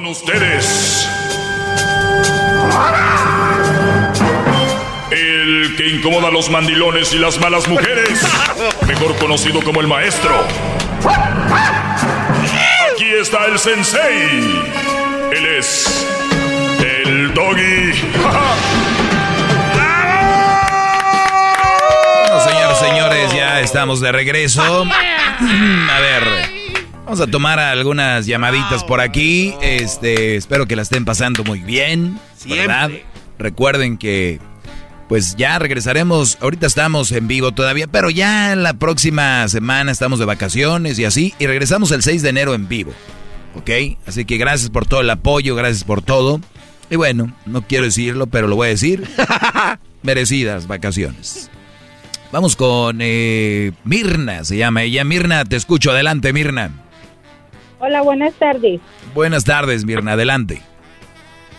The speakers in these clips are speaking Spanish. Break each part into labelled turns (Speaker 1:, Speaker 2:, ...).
Speaker 1: Con ustedes. El que incomoda a los mandilones y las malas mujeres. Mejor conocido como el maestro. Aquí está el sensei. Él es el doggy.
Speaker 2: Bueno, señores, señores, ya estamos de regreso. A ver. Vamos a tomar algunas llamaditas por aquí. Este, espero que la estén pasando muy bien. ¿verdad? Recuerden que pues ya regresaremos. Ahorita estamos en vivo todavía, pero ya la próxima semana estamos de vacaciones y así. Y regresamos el 6 de enero en vivo. ¿Ok? Así que gracias por todo el apoyo, gracias por todo. Y bueno, no quiero decirlo, pero lo voy a decir. Merecidas vacaciones. Vamos con eh, Mirna, se llama ella. Mirna, te escucho. Adelante, Mirna.
Speaker 3: Hola, buenas tardes.
Speaker 2: Buenas tardes, Mirna, adelante.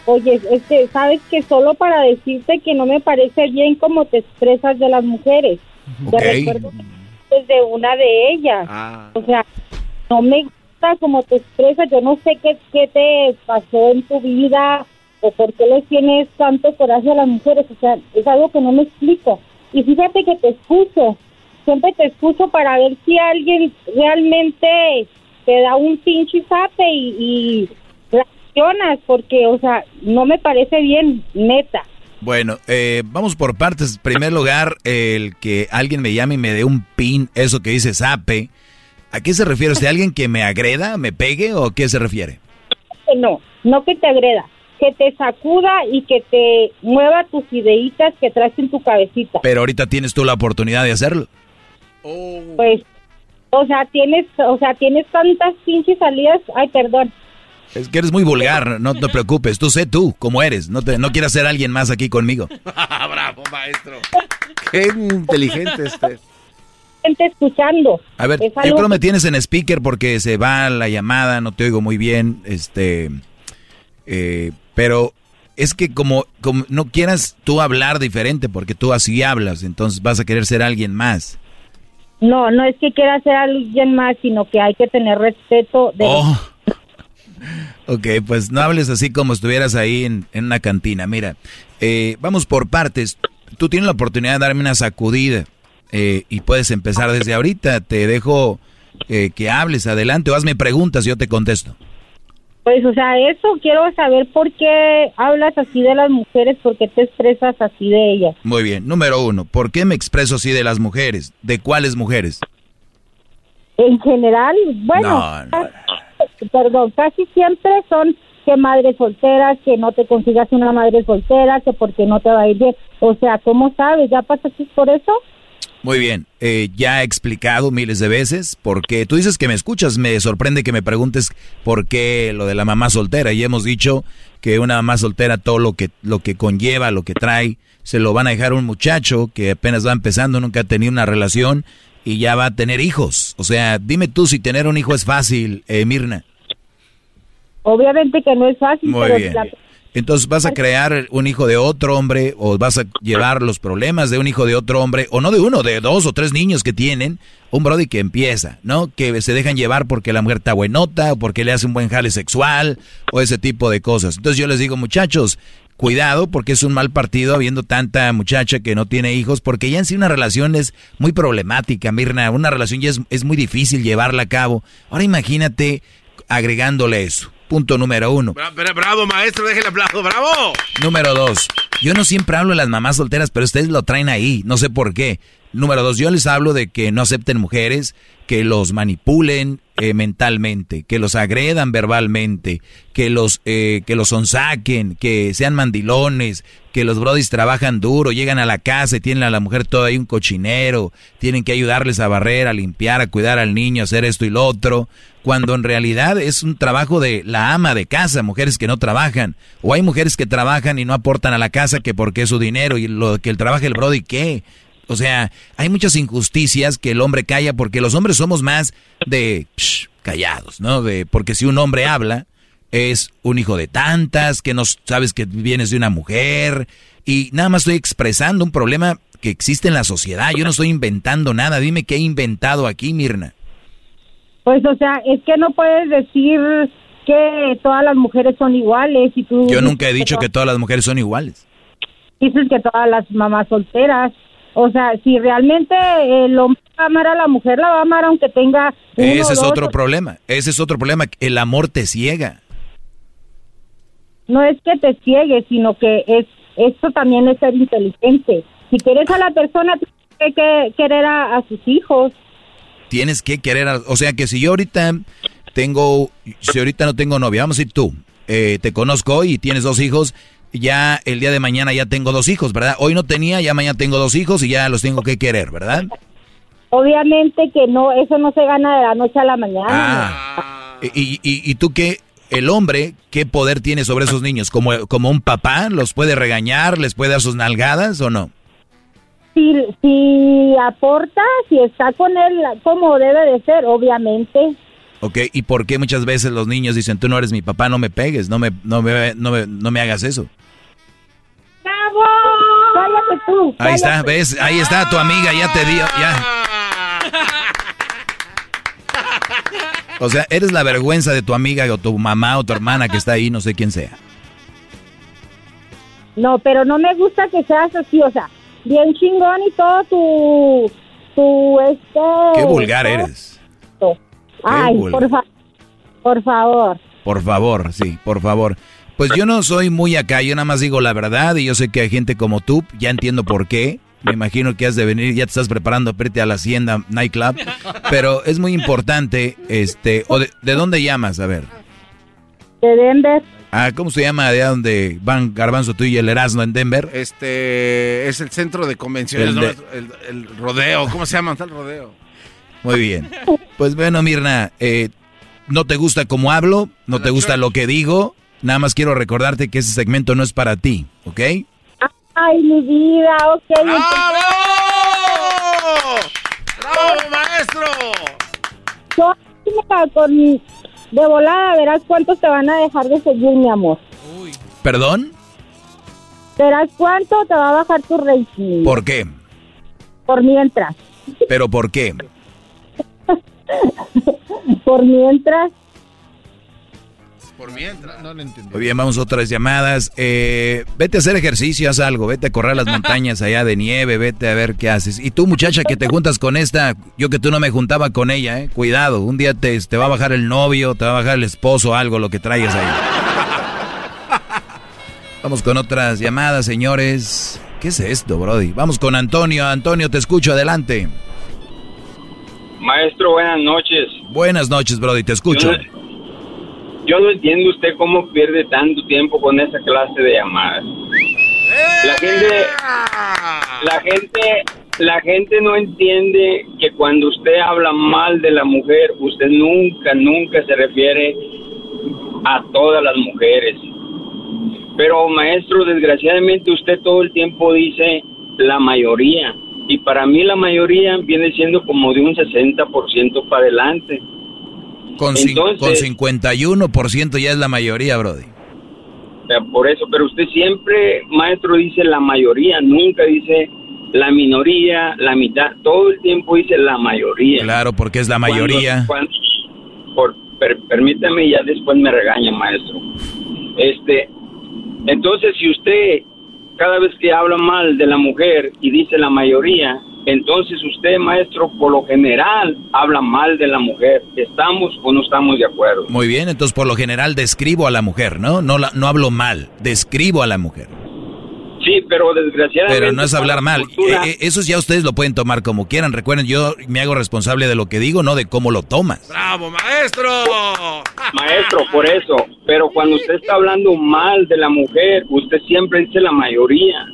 Speaker 3: Oye, es que sabes que solo para decirte que no me parece bien cómo te expresas de las mujeres. Te
Speaker 2: Ok.
Speaker 3: recuerdo que desde una de ellas.
Speaker 4: Ah.
Speaker 3: O sea, no me gusta cómo te expresas. Yo no sé qué, qué te pasó en tu vida o por qué les tienes tanto coraje a las mujeres. O sea, es algo que no me explico. Y fíjate que te escucho. Siempre te escucho para ver si alguien realmente te da un pinche zape y, y reaccionas porque, o sea, no me parece bien, neta.
Speaker 2: Bueno, eh, vamos por partes. En primer lugar, el que alguien me llame y me dé un pin, eso que dice sape. ¿A qué se refiere usted? ¿Alguien que me agreda, me pegue o a qué se refiere?
Speaker 3: Que no, no que te agreda, que te sacuda y que te mueva tus ideitas que traes en tu cabecita.
Speaker 2: Pero ahorita tienes tú la oportunidad de hacerlo.
Speaker 3: Pues, o sea, tienes, o sea, tienes tantas pinches salidas, ay, perdón.
Speaker 2: Es que eres muy vulgar, no te preocupes. Tú sé tú, cómo eres. No, te, no quieras ser alguien más aquí conmigo.
Speaker 4: Bravo, maestro. Qué inteligente este.
Speaker 3: Gente escuchando.
Speaker 2: A ver,
Speaker 3: Es
Speaker 2: yo creo me
Speaker 3: que-
Speaker 2: tienes en speaker porque se va la llamada, no te oigo muy bien, este, eh, pero es que como, como no quieras tú hablar diferente porque tú así hablas, entonces vas a querer ser alguien más.
Speaker 3: No, no es que quiera ser alguien más, sino que hay que tener respeto de
Speaker 2: Oh. Ok, pues no hables así como estuvieras ahí en, en una cantina. Mira, eh, vamos por partes. Tú tienes la oportunidad de darme una sacudida eh, y puedes empezar desde ahorita. Te dejo eh, que hables adelante o hazme preguntas y yo te contesto.
Speaker 3: Pues, o sea, eso quiero saber por qué hablas así de las mujeres, por qué te expresas así de ellas.
Speaker 2: Muy bien, número uno, ¿por qué me expreso así de las mujeres? ¿De cuáles mujeres?
Speaker 3: En general, bueno,
Speaker 2: No, no.
Speaker 3: perdón, casi siempre son que madres solteras, que no te consigas una madre soltera, que porque no te va a ir bien. O sea, ¿cómo sabes? ¿Ya pasaste por eso?
Speaker 2: Muy bien, eh, ya he explicado miles de veces porque tú dices que me escuchas, me sorprende que me preguntes por qué lo de la mamá soltera y hemos dicho que una mamá soltera todo lo que lo que conlleva, lo que trae, se lo van a dejar a un muchacho que apenas va empezando, nunca ha tenido una relación y ya va a tener hijos. O sea, dime tú si tener un hijo es fácil, eh, Mirna.
Speaker 3: Obviamente que no es fácil,
Speaker 2: Muy
Speaker 3: pero
Speaker 2: bien.
Speaker 3: la-
Speaker 2: Entonces vas a crear un hijo de otro hombre o vas a llevar los problemas de un hijo de otro hombre o no de uno, de dos o tres niños que tienen, un brody que empieza, ¿no? Que se dejan llevar porque la mujer está buenota o porque le hace un buen jale sexual o ese tipo de cosas. Entonces yo les digo, muchachos, cuidado porque es un mal partido habiendo tanta muchacha que no tiene hijos porque ya en sí una relación es muy problemática, Mirna, una relación ya es, es muy difícil llevarla a cabo. Ahora imagínate agregándole eso. Punto número uno.
Speaker 4: Bra- bra- bravo, maestro, déjele aplauso, bravo.
Speaker 2: Número dos, yo no siempre hablo de las mamás solteras, pero ustedes lo traen ahí, no sé por qué. Número dos, yo les hablo de que no acepten mujeres, que los manipulen eh, mentalmente, que los agredan verbalmente, que los eh, que los sonsaquen, que sean mandilones, que los brodis trabajan duro, llegan a la casa y tienen a la mujer toda ahí un cochinero, tienen que ayudarles a barrer, a limpiar, a cuidar al niño, a hacer esto y lo otro, cuando en realidad es un trabajo de la ama de casa, mujeres que no trabajan, o hay mujeres que trabajan y no aportan a la casa que porque es su dinero y lo que el trabaja el brody qué. O sea, hay muchas injusticias que el hombre calla porque los hombres somos más de psh, callados, ¿no? De porque si un hombre habla es un hijo de tantas, que no sabes que vienes de una mujer y nada más estoy expresando un problema que existe en la sociedad. Yo no estoy inventando nada. Dime qué he inventado aquí, Mirna.
Speaker 3: Pues, o sea, es que no puedes decir que todas las mujeres son iguales y tú...
Speaker 2: Yo nunca he dicho que todas las mujeres son iguales.
Speaker 3: Dices que todas las mamás solteras. O sea, si realmente el hombre va a amar a la mujer, la va a amar aunque tenga...
Speaker 2: Ese es otro problema. Ese es otro problema. El amor te ciega.
Speaker 3: No es que te ciegue, sino que es esto también es ser inteligente. Si quieres a la persona, tienes que querer a, sus hijos.
Speaker 2: Tienes que querer, a, o sea que si yo ahorita tengo, si ahorita no tengo novia, vamos a decir tú, eh, te conozco y tienes dos hijos, ya el día de mañana ya tengo dos hijos, ¿verdad? Hoy no tenía, ya mañana tengo dos hijos y ya los tengo que querer, ¿verdad?
Speaker 3: Obviamente que no, eso no se gana de la noche a la mañana.
Speaker 2: Ah. ¿Y, y, y tú qué, el hombre, ¿qué poder tiene sobre esos niños? ¿Como, como un papá? ¿Los puede regañar? ¿Les puede dar sus nalgadas o no?
Speaker 3: Si, si aporta, si está con él como debe de ser, obviamente.
Speaker 2: Ok, ¿y por qué muchas veces los niños dicen, tú no eres mi papá, no me pegues, no me, no me, no me, no me hagas eso?
Speaker 3: ¡Bravo! Cállate tú.
Speaker 2: Ahí está, ¿ves? Ahí está tu amiga, ya te dio, ya. O sea, eres la vergüenza de tu amiga o tu mamá o tu hermana que está ahí, no sé quién sea.
Speaker 3: No, pero no me gusta que seas así, o sea, bien chingón y todo tu, tu este...
Speaker 2: Qué vulgar eres.
Speaker 3: Ay, por favor, por favor.
Speaker 2: Por favor, sí, por favor. Pues yo no soy muy acá, yo nada más digo la verdad y yo sé que hay gente como tú, ya entiendo por qué. Me imagino que has de venir, ya te estás preparando para irte a la Hacienda Nightclub. Pero es muy importante, este, o de, dónde llamas? A ver.
Speaker 3: De Denver.
Speaker 2: Ah, ¿cómo se llama allá donde van Garbanzo tú y el Erasmo en Denver?
Speaker 4: Este, es el centro de convenciones, el, rodeo, ¿cómo se llama? el rodeo.
Speaker 2: Muy bien. Pues bueno, Mirna, eh, no te gusta cómo hablo, no te gusta lo que digo, nada más quiero recordarte que ese segmento no es para ti, ¿ok?
Speaker 3: Ay, mi vida, ok.
Speaker 4: ¡Bravo! ¡Bravo, maestro!
Speaker 3: Yo, con, de volada, verás cuántos te van a dejar de seguir, mi amor.
Speaker 2: Uy. ¿Perdón?
Speaker 3: Verás cuánto te va a bajar tu rating.
Speaker 2: ¿Por qué?
Speaker 3: Por mientras.
Speaker 2: ¿Pero por qué?
Speaker 3: por mientras
Speaker 4: por mientras. No, lo
Speaker 2: Muy bien, vamos a otras llamadas. Eh, vete a hacer ejercicio, haz algo. Vete a correr las montañas allá de nieve, vete a ver qué haces. Y tú, muchacha, que te juntas con esta, yo que tú no me juntaba con ella, eh. Cuidado, un día te, te va a bajar el novio, te va a bajar el esposo, algo, lo que traigas ahí. Vamos con otras llamadas, señores. ¿Qué es esto, Brody? Vamos con Antonio. Antonio, te escucho, adelante.
Speaker 5: Maestro, buenas noches.
Speaker 2: Buenas noches, Brody, te escucho
Speaker 5: yo no entiendo usted cómo pierde tanto tiempo con esa clase de llamadas. La gente, la gente, la gente no entiende que cuando usted habla mal de la mujer, usted nunca, nunca se refiere a todas las mujeres. Pero maestro, desgraciadamente usted todo el tiempo dice la mayoría. Y para mí la mayoría viene siendo como de un 60% para adelante.
Speaker 2: Con, Entonces, con 51% ya es la mayoría, Brody.
Speaker 5: Por eso, pero usted siempre, maestro, dice la mayoría, nunca dice la minoría, la mitad, todo el tiempo dice la mayoría.
Speaker 2: Claro, porque es la mayoría.
Speaker 5: por, permítame, ya después me regaña, maestro. Este, entonces, si usted cada vez que habla mal de la mujer y dice la mayoría, entonces usted, maestro, por lo general habla mal de la mujer. ¿Estamos o no estamos de acuerdo?
Speaker 2: Muy bien, entonces por lo general describo a la mujer, ¿no? No, la, no hablo mal, describo a la mujer.
Speaker 5: Sí, pero desgraciadamente...
Speaker 2: Pero no es hablar mal. Eh, eh, eso ya ustedes lo pueden tomar como quieran. Recuerden, yo me hago responsable de lo que digo, no de cómo lo tomas.
Speaker 4: ¡Bravo, maestro!
Speaker 5: Maestro, por eso. Pero cuando usted está hablando mal de la mujer, usted siempre dice la mayoría.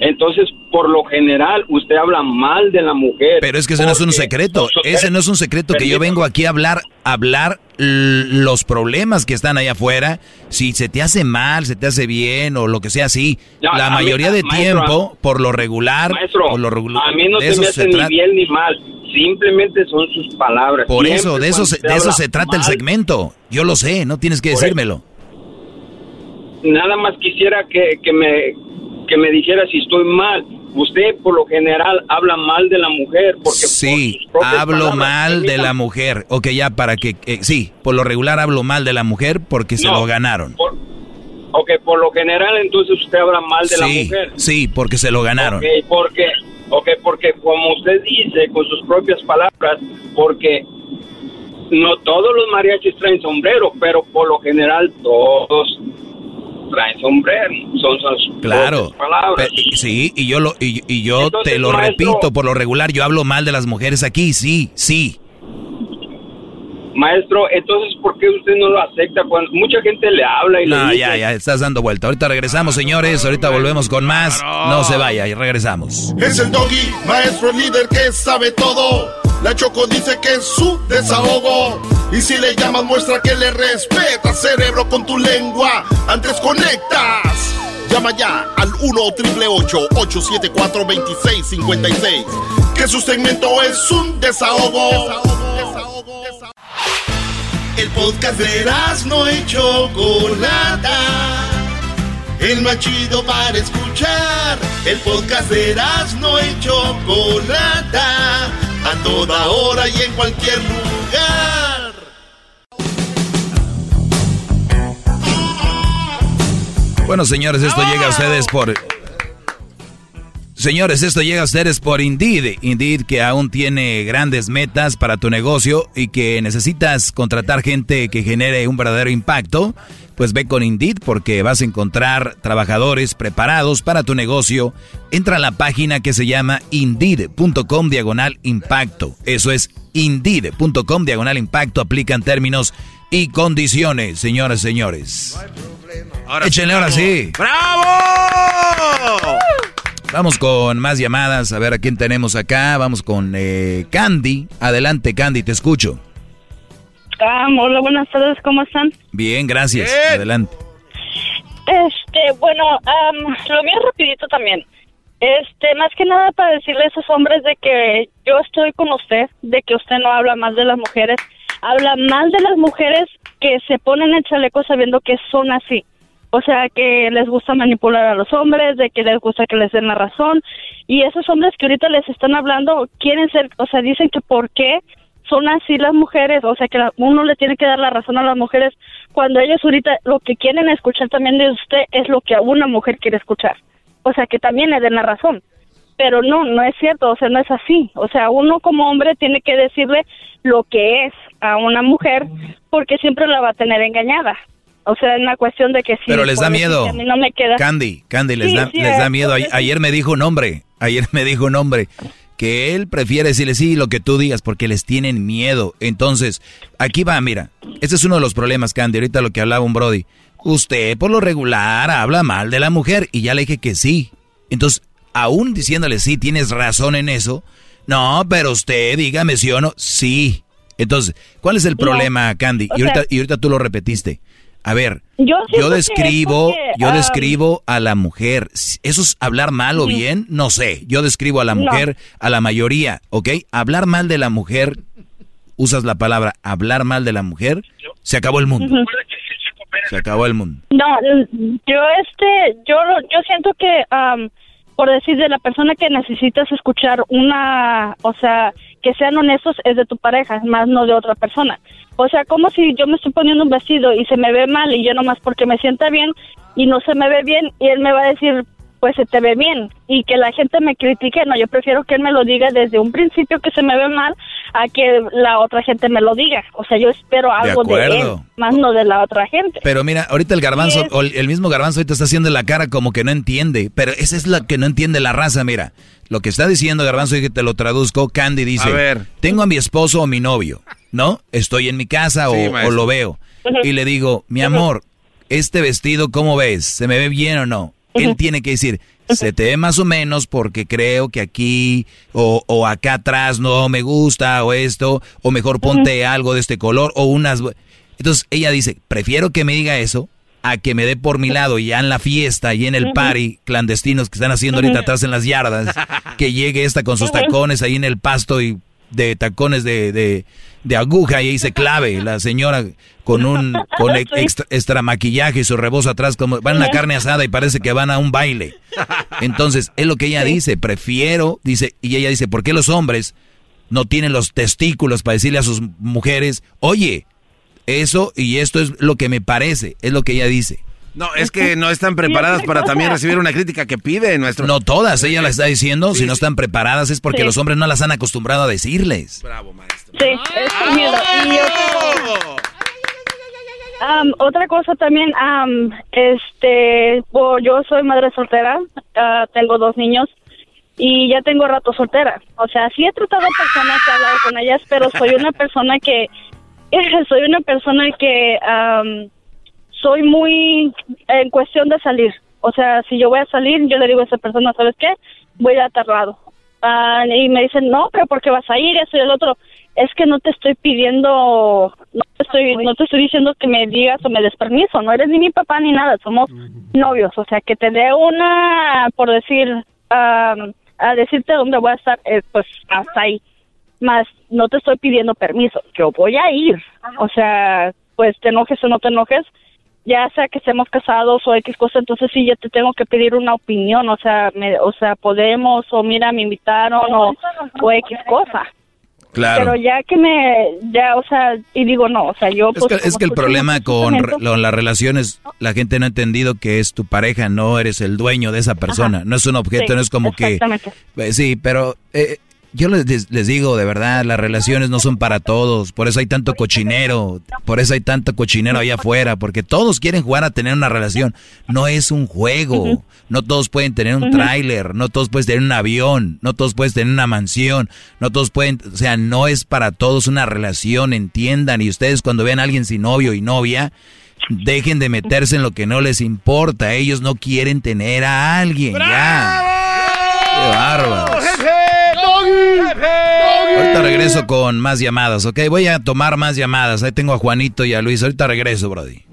Speaker 5: Entonces, por lo general, usted habla mal de la mujer.
Speaker 2: Pero es que ese no es un secreto. Ese no es un secreto que yo vengo aquí a hablar, hablar los problemas que están allá afuera. Si se te hace mal, se te hace bien o lo que sea así. la mayoría de tiempo, por lo regular, por lo
Speaker 5: a mí no se me hace ni bien ni mal. Simplemente son sus palabras.
Speaker 2: Por eso, de eso, de eso se trata el segmento. Yo lo sé, no tienes que decírmelo.
Speaker 5: Nada más quisiera que, que me que me dijera si estoy mal. usted por lo general habla mal de la mujer. Porque
Speaker 2: sí, hablo mal de la mujer. Ok, ya para que... Eh, sí, por lo regular hablo mal de la mujer porque se lo ganaron.
Speaker 5: ok, por lo general entonces usted habla mal de la mujer.
Speaker 2: Sí, porque se lo ganaron.
Speaker 5: Ok, porque, okay, porque como usted dice con sus propias palabras, porque no todos los mariachis traen sombrero, pero por lo general todos traen sombrero. Son sus
Speaker 2: claro. palabras. sí, y yo, lo, y, yo te lo repito, por lo regular yo hablo mal de las mujeres aquí, sí, sí.
Speaker 5: Maestro, entonces, ¿por qué usted no lo acepta cuando mucha gente le habla y no, le
Speaker 2: dice... ya, ya, estás dando vuelta. Ahorita regresamos, señores. Ahorita volvemos con más. No se vaya y regresamos.
Speaker 6: Es el doggy, maestro líder que sabe todo. La Choco dice que es su desahogo. Y si le llamas, muestra que le respeta, cerebro, con tu lengua. Antes conectas. Llama ya al 1-888-874-2656. Que su segmento es un desahogo. desahogo, desahogo, desahogo. El podcast de no y Chocolata. El más chido para escuchar. El podcast de no y Chocolata. A toda hora y en cualquier lugar.
Speaker 2: Bueno, señores, esto llega a ustedes por Señores, esto llega a ustedes por Indeed. Indeed que aún tiene grandes metas para tu negocio y que necesitas contratar gente que genere un verdadero impacto. Pues ve con Indeed porque vas a encontrar trabajadores preparados para tu negocio. Entra a la página que se llama indeed.com diagonal impacto. Eso es indeed.com diagonal impacto. Aplican términos y condiciones, señores, señores. Ahora Échenle ahora sí.
Speaker 4: ¡Bravo!
Speaker 2: Vamos con más llamadas, a ver a quién tenemos acá. Vamos con eh, Candy. Adelante, Candy, te escucho.
Speaker 7: Ah, hola, buenas tardes, ¿cómo están?
Speaker 2: Bien, gracias. Adelante.
Speaker 7: Este, bueno, lo mío rapidito también. Este, más que nada para decirle a esos hombres de que yo estoy con usted, de que usted no habla mal de las mujeres, habla mal de las mujeres que se ponen el chaleco sabiendo que son así. O sea, que les gusta manipular a los hombres, de que les gusta que les den la razón. Y esos hombres que ahorita les están hablando quieren ser, o sea, dicen que por qué son así las mujeres, o sea, que uno le tiene que dar la razón a las mujeres cuando ellos ahorita lo que quieren escuchar también de usted es lo que a una mujer quiere escuchar. O sea, que también le den la razón. Pero no, no es cierto, o sea, no es así. O sea, uno como hombre tiene que decirle lo que es a una mujer porque siempre la va a tener engañada. O sea, es una cuestión de que sí.
Speaker 2: Pero les da miedo. no me queda. Candy, Candy, les, da, les da miedo. Ayer me dijo un hombre, ayer me dijo un hombre que él prefiere decirle sí lo que tú digas porque les tienen miedo. Entonces, aquí va, mira, este es uno de los problemas, Candy, ahorita lo que hablaba un Brody. Usted por lo regular habla mal de la mujer y ya le dije que sí. Entonces, aún diciéndole sí, tienes razón en eso. No, pero usted dígame sí o no. Sí. Entonces, ¿cuál es el problema, Candy? y, ahorita, y ahorita tú lo repetiste. A ver, yo, describo, yo describo a la mujer. ¿Eso es hablar mal o bien? No sé. Yo describo a la mujer, a la mayoría, ¿ok? Hablar mal de la mujer, usas la palabra hablar mal de la mujer, se acabó el mundo. Se acabó el mundo.
Speaker 7: No, yo este, yo, yo siento que, por decir de la persona que necesitas escuchar una, o sea, que sean honestos es de tu pareja, más no de otra persona. O sea, como si yo me estoy poniendo un vestido y se me ve mal y yo nomás porque me sienta bien y no se me ve bien y él me va a decir, pues se te ve bien y que la gente me critique, no, yo prefiero que él me lo diga desde un principio que se me ve mal a que la otra gente me lo diga. O sea, yo espero algo de, él, más no de la otra gente.
Speaker 2: Pero mira, ahorita el garbanzo, el mismo garbanzo ahorita está haciendo la cara como que no entiende, pero esa es la que no entiende la raza, mira. Lo que está diciendo Garbanzo y que te lo traduzco, Candy dice, a ver. tengo a mi esposo o mi novio, ¿no? Estoy en mi casa o, lo veo. Y le digo, mi amor, este vestido, ¿cómo ves? ¿Se me ve bien o no? Él tiene que decir, se te ve más o menos porque creo que aquí o, o, acá atrás no me gusta o esto, o mejor ponte algo de este color o unas... Entonces ella dice, prefiero que me diga eso a que me dé por mi lado ya en la fiesta y en el party clandestinos que están haciendo ahorita atrás en las yardas, que llegue esta con sus tacones ahí en el pasto y de tacones de, de aguja y ahí se clave la señora con un con extra, maquillaje y su rebozo atrás como van a la carne asada y parece que van a un baile. Entonces, es lo que ella dice, prefiero, dice, y ella dice, ¿por qué los hombres no tienen los testículos para decirle a sus mujeres, oye, eso y esto es lo que me parece, es lo que ella dice.
Speaker 4: No, es que no están preparadas para también recibir una crítica que pide nuestro...
Speaker 2: No todas, ella la está diciendo, si no están preparadas es porque los hombres no las han acostumbrado a decirles.
Speaker 7: Bravo, maestro. Sí, es miedo. Um, otra cosa también, um, este, yo soy madre soltera, uh, tengo dos niños y ya tengo rato soltera. O sea, sí he tratado a personas, he hablado con ellas, pero soy una persona que, soy una persona que um, soy muy en cuestión de salir. O sea, si yo voy a salir, yo le digo a esa persona, ¿sabes qué? Voy a tardado. Uh, y me dicen, no, pero ¿por qué vas a ir? Eso y el otro es que no te estoy pidiendo, no te estoy, no te estoy diciendo que me digas o me des permiso, no eres ni mi papá ni nada, somos novios, o sea, que te dé una, por decir, a decirte dónde voy a estar, eh, pues hasta ahí, más no te estoy pidiendo permiso, yo voy a ir, o sea, pues te enojes o no te enojes, ya sea que estemos casados o X cosa, entonces sí ya te tengo que pedir una opinión, o sea, me, o sea, podemos, o mira, me invitaron, o, o X cosa.
Speaker 2: Claro.
Speaker 7: Pero ya que me, ya, o sea, y digo no, o sea, yo...
Speaker 2: es pues, que, el problema con las relaciones, la gente no ha entendido que es tu pareja, no eres el dueño de esa persona, no es un objeto, no es como que... Eh, sí, pero eh, yo les, les, digo, de verdad, las relaciones no son para todos, por eso hay tanto cochinero, por eso hay tanto cochinero allá afuera, porque todos quieren jugar a tener una relación. No es un juego, no todos pueden tener un tráiler, no todos pueden tener un avión, no todos pueden tener una mansión, no todos pueden, o sea, no es para todos una relación, entiendan, y ustedes cuando vean a alguien sin novio y novia, dejen de meterse en lo que no les importa, ellos no quieren tener a alguien, ya. ¡Qué bárbaro! Ahorita regreso con más llamadas, ¿ok? Voy a tomar más llamadas. Ahí tengo a Juanito y a Luis. Ahorita regreso, Brody.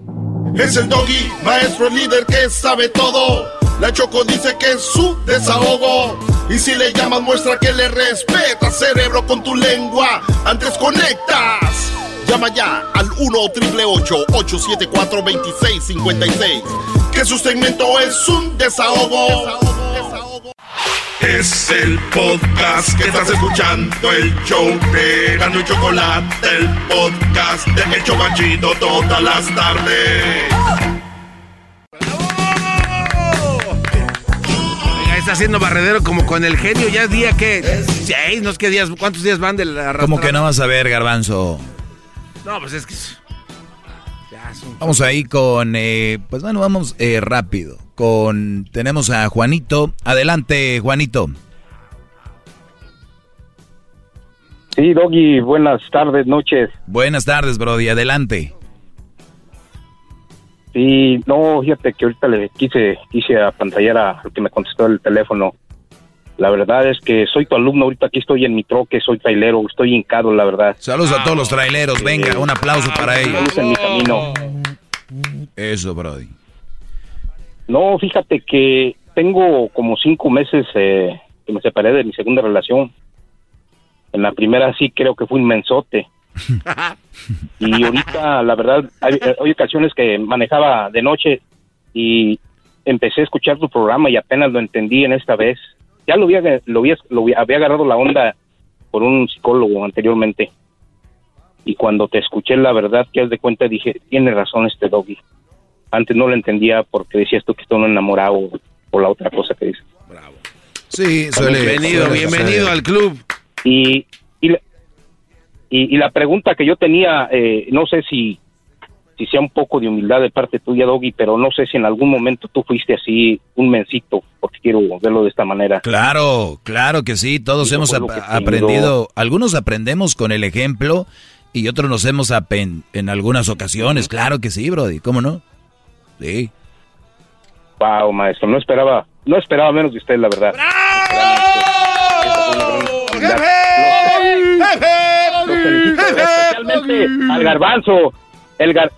Speaker 6: Es el doggy, maestro líder que sabe todo. La Choco dice que es su desahogo. Y si le llamas, muestra que le respeta, cerebro, con tu lengua. Antes conectas. Llama ya al 1-888-874-2656. Que su segmento es un desahogo. desahogo. Es el podcast que estás escuchando, el show de Gano y Chocolate, el podcast de Hecho Banchito todas las tardes.
Speaker 4: está haciendo barredero como con el genio, ya es día que... Seis, no es que días, ¿cuántos días van de la
Speaker 2: Como que no vas a ver, garbanzo?
Speaker 4: No, pues es que...
Speaker 2: Vamos ahí con, eh, pues bueno, vamos eh, rápido. Con, tenemos a Juanito. Adelante, Juanito.
Speaker 8: Sí, Doggy, buenas tardes, noches.
Speaker 2: Buenas tardes, Brody, adelante.
Speaker 8: Sí, no, fíjate que ahorita le quise, quise apantallar a que me contestó el teléfono. La verdad es que soy tu alumno, ahorita aquí estoy en mi troque, soy trailero, estoy hincado, la verdad.
Speaker 2: Saludos a todos los traileros, venga, un aplauso para ellos.
Speaker 8: en mi camino.
Speaker 2: Eso, Brody.
Speaker 8: No, fíjate que tengo como cinco meses eh, que me separé de mi segunda relación. En la primera sí creo que fui un mensote. y ahorita, la verdad, hay, hay ocasiones que manejaba de noche y empecé a escuchar tu programa y apenas lo entendí en esta vez ya lo había, lo había, lo había agarrado la onda por un psicólogo anteriormente. Y cuando te escuché la verdad que has de cuenta dije, tiene razón este doggy. Antes no lo entendía porque decías tú que estoy enamorado por la otra cosa que dices.
Speaker 2: Bravo. Sí, suele,
Speaker 4: bienvenido, bienvenido al club.
Speaker 8: Y, y, la, y, la pregunta que yo tenía, eh, no sé si si sea un poco de humildad de parte tuya, Doggy, pero no sé si en algún momento tú fuiste así un mencito, porque quiero verlo de esta manera.
Speaker 2: Claro, claro que sí, todos hemos aprendido, algunos aprendemos con el ejemplo y otros nos hemos apen en algunas ocasiones, claro que sí, Brody, ¿cómo no? Sí.
Speaker 8: Wow, maestro, no esperaba, no esperaba menos de usted, la verdad. Especialmente al garbanzo, el gar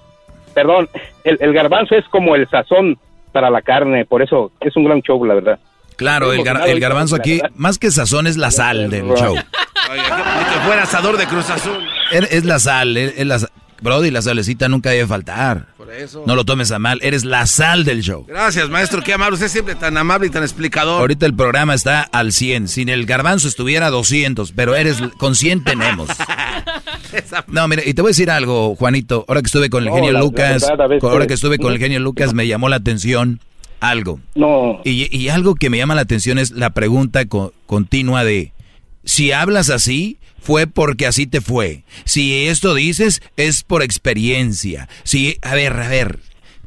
Speaker 8: perdón, el, garbanzo es como el sazón para la carne, por eso es un gran show, la verdad.
Speaker 2: Claro, el, garbanzo aquí, más que sazón, es la sal del show.
Speaker 4: que fuera asador de Cruz Azul.
Speaker 2: Es la sal, es la Brody, la salecita nunca debe faltar. Por eso. No lo tomes a mal, eres la sal del show.
Speaker 4: Gracias, maestro, qué amable. Usted siempre tan amable y tan explicador.
Speaker 2: Ahorita el programa está al 100. Sin el garbanzo estuviera 200, pero eres consciente tenemos. No, mira, y te voy a decir algo, Juanito. Ahora que estuve con el genio Lucas, ahora que estuve con el genio Lucas, me llamó la atención algo.
Speaker 9: No.
Speaker 2: Y, algo que me llama la atención es la pregunta continua de, si hablas así, fue porque así te fue. Si esto dices, es por experiencia. Si, a ver, a ver,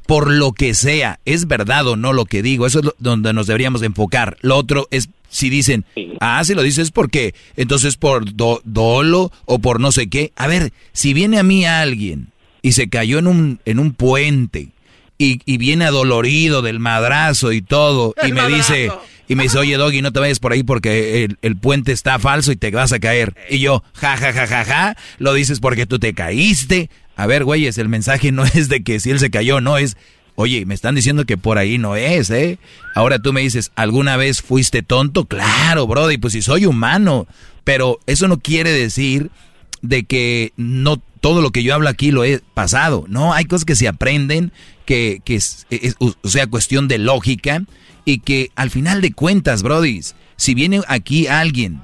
Speaker 2: por lo que sea, es verdad o no lo que digo, eso es donde nos deberíamos enfocar. Lo otro es si dicen, ah, si lo dices porque, entonces por dolo o por no sé qué. A ver, si viene a mí alguien y se cayó en un, en un puente y, y viene adolorido del madrazo y todo y me dice, y me dice, oye Doggy, no te vayas por ahí porque el, puente está falso y te vas a caer. Y yo, ja, ja, ja, ja, ja, lo dices porque tú te caíste. A ver, güeyes, el mensaje no es de que si él se cayó, no es, oye, me están diciendo que por ahí no es, ¿eh? Ahora tú me dices, ¿alguna vez fuiste tonto? Claro, Brody, pues si soy humano. Pero eso no quiere decir de que no todo lo que yo hablo aquí lo he pasado. No, hay cosas que se aprenden, que, que es, o sea, cuestión de lógica y que al final de cuentas, Brody, si viene aquí alguien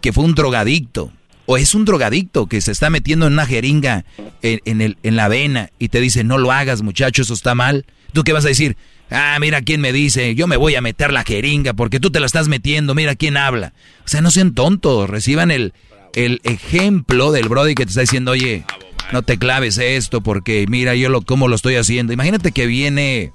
Speaker 2: que fue un drogadicto, o es un drogadicto que se está metiendo en una jeringa en, el, en la vena y te dice, no lo hagas muchacho, eso está mal, ¿tú qué vas a decir? Ah, mira quién me dice, yo me voy a meter la jeringa porque tú te la estás metiendo, mira quién habla. O sea, no sean tontos, reciban el, el ejemplo del Brody que te está diciendo, oye, no te claves esto porque mira yo lo, cómo lo estoy haciendo. Imagínate que viene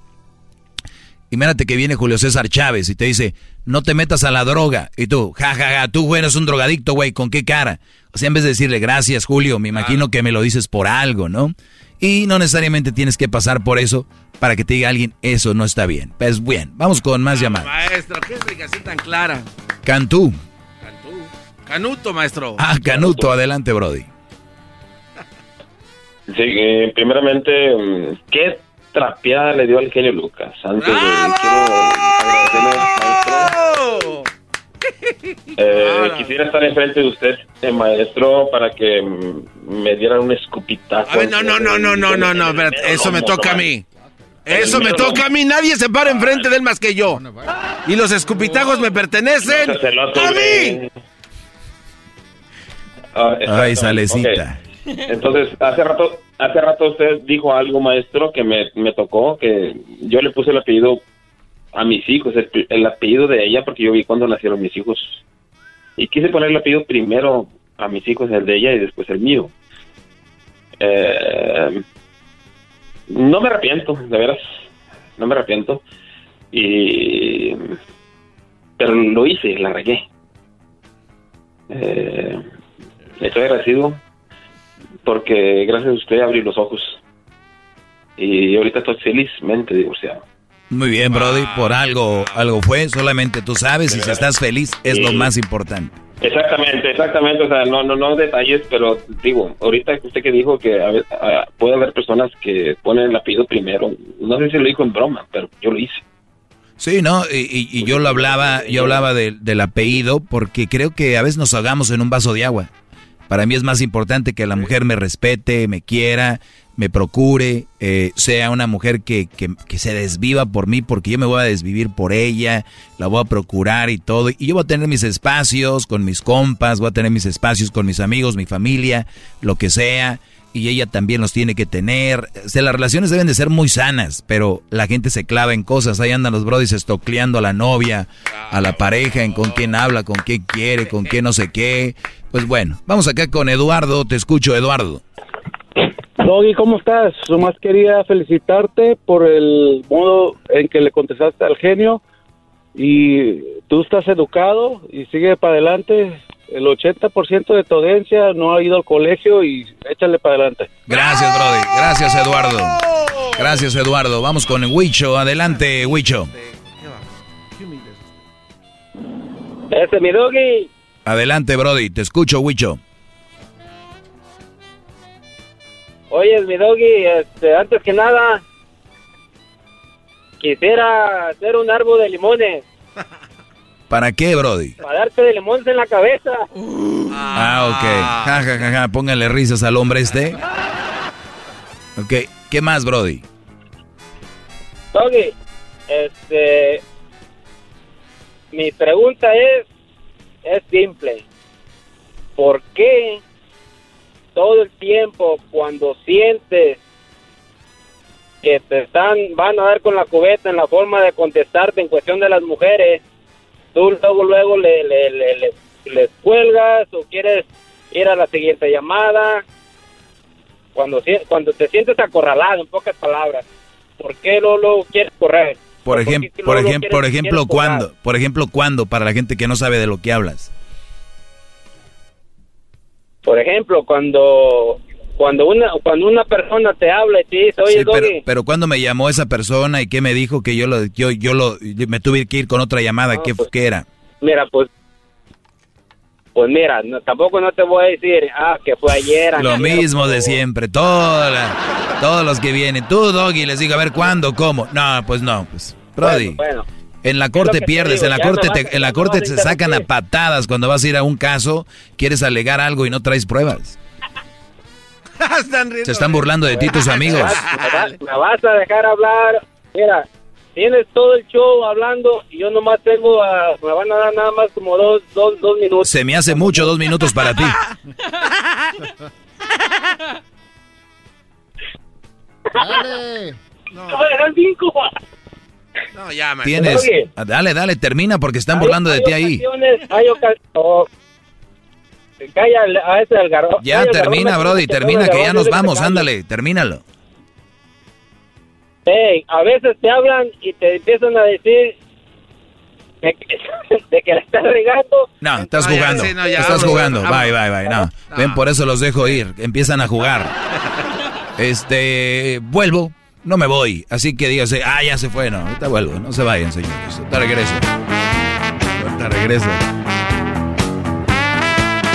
Speaker 2: Imagínate que viene Julio César Chávez y te dice, no te metas a la droga. Y tú, jajaja, ja, ja, tú, güey, eres un drogadicto, güey, ¿con qué cara? O sea, en vez de decirle, gracias, Julio, me imagino que me lo dices por algo, ¿no? Y no necesariamente tienes que pasar por eso para que te diga alguien, eso no está bien. Pues bien, vamos con más ah, llamadas.
Speaker 4: Maestro, qué explicación tan clara.
Speaker 2: Cantú.
Speaker 4: Canuto, maestro.
Speaker 2: Ah, Canuto, adelante, Brody.
Speaker 9: Sí, eh, primeramente, mm, ¿qué trapeada le dio al genio Lucas. Antes de quiero maestro. Eh, quisiera estar enfrente de usted, eh, maestro, para que me dieran un escupitazo.
Speaker 4: no, no, no, no, no, no, no, eso me toca a mí. Eso me toca a mí, nadie se para enfrente de él más que yo. Y los escupitajos me pertenecen a mí.
Speaker 2: Ah, Ay, salecita.
Speaker 9: Entonces, hace rato, hace rato usted dijo algo, maestro, que me, me tocó, que yo le puse el apellido a mis hijos, el, apellido de ella, porque yo vi cuando nacieron mis hijos. Y quise poner el apellido primero a mis hijos, el de ella y después el mío. Eh, no me arrepiento, de veras, no me arrepiento. Y, pero lo hice, la regué. Eh, estoy agradecido porque gracias a usted abrí los ojos. Y ahorita estoy felizmente divorciado.
Speaker 2: Muy bien, Brody, por algo, algo fue, solamente tú sabes y si estás feliz es lo más importante.
Speaker 9: Exactamente, exactamente, o sea, no, no, no detalles, pero digo, ahorita usted que dijo que puede haber personas que ponen el apellido primero, no sé si lo dijo en broma, pero yo lo hice.
Speaker 2: Sí, ¿no? Y, yo lo hablaba, yo hablaba del apellido porque creo que a veces nos ahogamos en un vaso de agua. Para mí es más importante que la mujer me respete, me quiera, me procure, eh, sea una mujer que, que, que, se desviva por mí, porque yo me voy a desvivir por ella, la voy a procurar y todo. Y yo voy a tener mis espacios con mis compas, voy a tener mis espacios con mis amigos, mi familia, lo que sea y ella también los tiene que tener. O las relaciones deben de ser muy sanas, pero la gente se clava en cosas. Ahí andan los brodis estocleando a la novia, a la pareja, en con quién habla, con qué quiere, con qué no sé qué. Pues bueno, vamos acá con Eduardo. Te escucho, Eduardo.
Speaker 10: Doggy, ¿cómo estás? Nomás quería felicitarte por el modo en que le contestaste al genio. Y tú estás educado y sigue para adelante el 80% de tu audiencia no ha ido al colegio y échale para adelante.
Speaker 2: Gracias, Brody. Gracias, Eduardo. Gracias, Eduardo. Vamos con Huicho. Adelante, Huicho.
Speaker 11: Este mi doggy.
Speaker 2: Adelante, Brody. Te escucho, Huicho.
Speaker 11: Oye, mi doggy, este, antes que nada, quisiera hacer un árbol de limones.
Speaker 2: ¿Para qué, Brody?
Speaker 11: Para darte de limones en la cabeza.
Speaker 2: Ah, ok. Ja, ja, ja, ja. Póngale risas al hombre este. Ok. ¿Qué más, Brody?
Speaker 11: Doggy, este. Mi pregunta es. Es simple. ¿Por qué todo el tiempo cuando sientes que te están, van a dar con la cubeta en la forma de contestarte en cuestión de las mujeres, tú luego, luego le, le, le, le- les cuelgas o quieres ir a la siguiente llamada? Cuando, cuando te sientes acorralado, en pocas palabras, ¿por qué luego quieres correr?
Speaker 2: Por,
Speaker 11: ¿Por qué
Speaker 2: ejemplo, por,
Speaker 11: luego
Speaker 2: ejem-
Speaker 11: quieres-
Speaker 2: por ejemplo? ¿cuándo? Por ejemplo, ¿cuándo? Para la gente que no sabe de lo que hablas.
Speaker 11: Por ejemplo, cuando cuando una cuando una persona te habla y te dice, oye,
Speaker 2: Sí, pero, cuando me llamó esa persona y qué me dijo que yo lo, yo, yo lo, me tuve que ir con otra llamada, ¿qué,
Speaker 11: pues,
Speaker 2: qué era?
Speaker 11: mira, pues pues mira, no- tampoco no te voy a decir, ah, que fue ayer.
Speaker 2: Lo mismo de siempre, toda la- todos los que vienen. Tú, Doggy, les digo, a ver, ¿cuándo? ¿Cómo? No, pues no, pues, Brody.
Speaker 11: Bueno, bueno.
Speaker 2: En la corte pierdes,
Speaker 11: digo,
Speaker 2: en la corte te, en la corte te sacan a patadas cuando vas a ir a un caso, quieres alegar algo y no traes pruebas.
Speaker 4: Están riendo.
Speaker 2: Se están burlando de ti tus amigos.
Speaker 11: Me vas, a dejar hablar. Mira, tienes todo el show hablando y yo nomás tengo, a- me van a dar nada más como dos, dos, dos minutos.
Speaker 2: Se me hace mucho dos minutos para ti.
Speaker 12: Dale.
Speaker 11: No, eran cinco.
Speaker 4: No, ya, man.
Speaker 2: Tienes,
Speaker 11: Oye.
Speaker 2: dale, dale, termina porque están
Speaker 11: Hay-
Speaker 2: burlando de ti ahí.
Speaker 11: ocasiones- Hay ocasiones. Calla al- a ese algarro.
Speaker 2: Ya termina,
Speaker 11: garrón,
Speaker 2: Brody, termina que ya nos vamos, ándale, termínalo.
Speaker 11: Ey, a veces te hablan y te empiezan a decir de que, de que la estás regando.
Speaker 2: No, estás
Speaker 4: ya,
Speaker 2: jugando,
Speaker 4: sí, no, ya,
Speaker 2: estás jugando, bye, bye, bye, no. Ven, por eso los dejo ir, empiezan a jugar. Este, vuelvo, no me voy, así que dígase, ah, ya se fue, no, ahorita vuelvo, no se vayan, señores, ahorita regreso. Ahorita regreso.